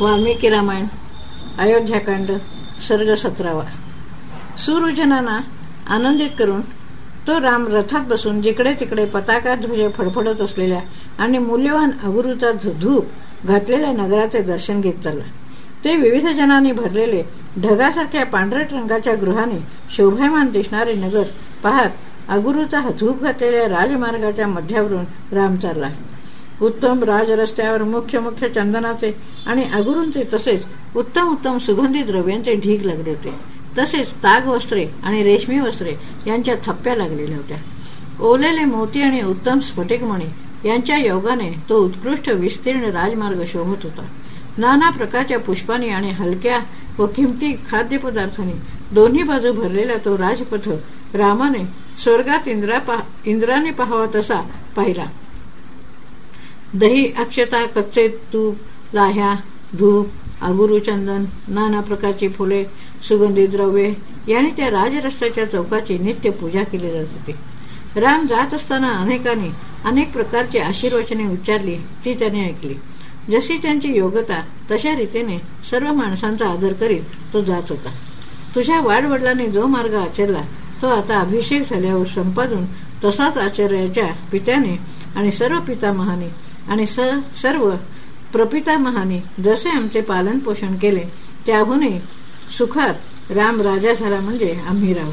वाल्मिकी रामायण अयोध्याकांड सर्ग सतरावा. सुरुजनांना आनंदित करून तो राम रथात बसून जिकडे तिकडे पताका ध्वज फडफडत असलेल्या आणि मूल्यवान अगुरूचा धूप घातलेल्या नगराचे दर्शन घेत चालला. ते विविध जनांनी भरलेले ढगासारख्या पांढरट रंगाच्या गृहाने शोभायमान दिसणारे नगर पाहत अगुरूचा धूप घातलेल्या राजमार्गाच्या मध्यावरून राम चालला. उत्तम राजरस्त्यावर मुख्य मुख्य चंदनाचे आणि अगुरूंचे तसेच उत्तम उत्तम सुगंधी द्रव्यांचे ढीग लागले होते. तसेच ताग वस्त्रे आणि रेशमी वस्त्रे यांच्या थप्प्या लागलेल्या होत्या. ओलेले मोती आणि उत्तम स्फटिकमणी यांच्या योगाने तो उत्कृष्ट विस्तीर्ण राजमार्ग शोभत होता. नाना प्रकारच्या पुष्पांनी आणि हलक्या व किमती खाद्यपदार्थांनी दोन्ही बाजू भरलेला तो राजपथ रामाने स्वर्गात इंद्राने पाहावा तसा पाहिला. दही अक्षता कच्चे तूप लाह्या धूप आगुरुचंदन नाना प्रकारची फुले सुगंधी द्रव्ये यांनी त्या राजरस्त्याच्या चौकाची नित्य पूजा केली जात होती. राम जात असताना अनेकांनी अनेक प्रकारची आशीर्वचने उच्चारली ती त्याने ऐकली. जशी त्यांची योग्यता तशा रीतीने सर्व माणसांचा आदर करीत तो जात होता. तुझ्या वाडवडिलांनी जो मार्ग आचरला तो आता अभिषेक झाल्यावर संपादून तसाच आचार्याच्या पित्याने आणि सर्व पितामहाने आणि स सर्व प्रपितामहाने जसे आमचे पालन पोषण केले त्याहूनही सुखात राम राजा झाला म्हणजे आम्ही राहू.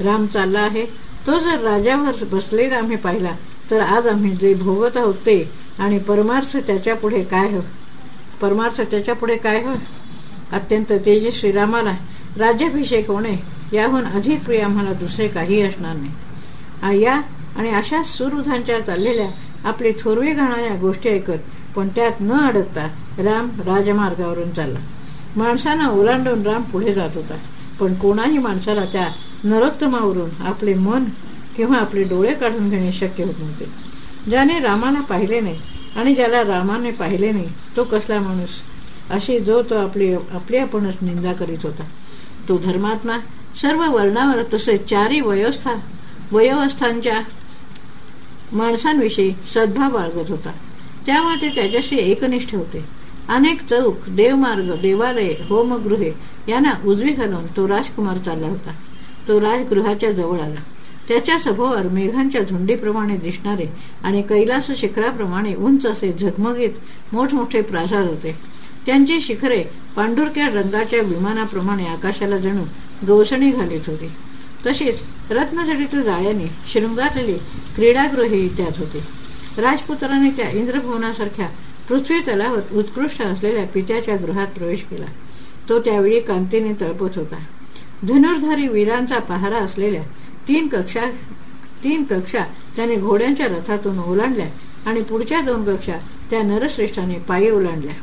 राम चालला आहे तो जर राजावर बसलेला आम्ही पाहिला तर आज आम्ही जे भोगत आहोत ते आणि परमार्थ त्याच्या पुढे काय हो परमार्थ त्याच्या पुढे काय हो अत्यंत तेजस्वी रामाला राज्याभिषेक होणे याहून अधिक प्रिय आम्हाला दुसरे काही असणार नाही. या आणि अशा सुरुधांच्या चाललेल्या आपली थोरवे घाणाऱ्या गोष्टी ऐकत पण त्यात न अडकता राम राजमार्गावरून चालला. माणसांना ओलांडून राम पुढे जात होता पण कोणाही माणसाला त्या नरोत्तमावरून आपले मन किंवा आपले डोळे काढून घेणे शक्य होत नव्हते. ज्याने रामाला पाहिले नाही आणि ज्याला रामाने पाहिले नाही तो कसला माणूस? अशी जो तो आपली आपली आपणच निंदा करीत होता. तो धर्मात्मा सर्व वर्णावर तसेच चारी वयोस्था वयोवस्थांच्या माणसांविषयी सद्भाव बाळगत होता. त्यामुळे ते त्याच्याशी एकनिष्ठ होते. अनेक चौक देवमार्ग देवालय होमगृहे यांना उजवी घालून तो राजकुमार चालला होता. तो राजगृहाच्या जवळ आला. त्याच्या सभोवर मेघांच्या झुंडीप्रमाणे दिसणारे आणि कैलास शिखराप्रमाणे उंच असे झगमगीत मोठमोठे प्रासाद होते. त्यांची शिखरे पांढुरक्या रंगाच्या विमानाप्रमाणे आकाशाला जणू गवसणी घालीत होती. तसेच रत्नजडित जाळ्याने शृंगारलेले क्रीडागृहे त्यात होते. राजपुत्राने त्या इंद्रभुवनासारख्या पृथ्वी तलावर उत्कृष्ट असलेल्या पित्याच्या गृहात प्रवेश केला. तो त्यावेळी कांतीने तळपत होता. धनुर्धारी वीरांचा पहारा असलेल्या तीन कक्षा तीन कक्षा त्याने घोड्यांच्या रथातून ओलांडल्या आणि पुढच्या दोन कक्षा त्या नरश्रेष्ठाने पायी ओलांडल्या.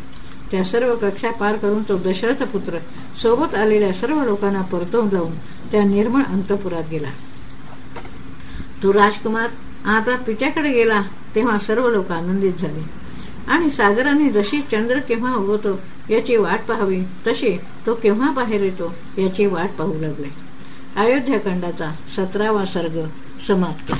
त्या सर्व कक्षा पार करून तो दशरथ पुत्र सोबत आलेल्या सर्व लोकांना परतवून जाऊन त्या निर्मळ अंतपुरात गेला. तो राजकुमार आता पित्याकडे गेला तेव्हा सर्व लोक आनंदित झाले. आणि सागराने जशी चंद्र केव्हा उगवतो याची वाट पाहावी तशी तो केव्हा बाहेर येतो याची वाट पाहू लागले. अयोध्याखंडाचा सतरावा सर्ग समाप्त.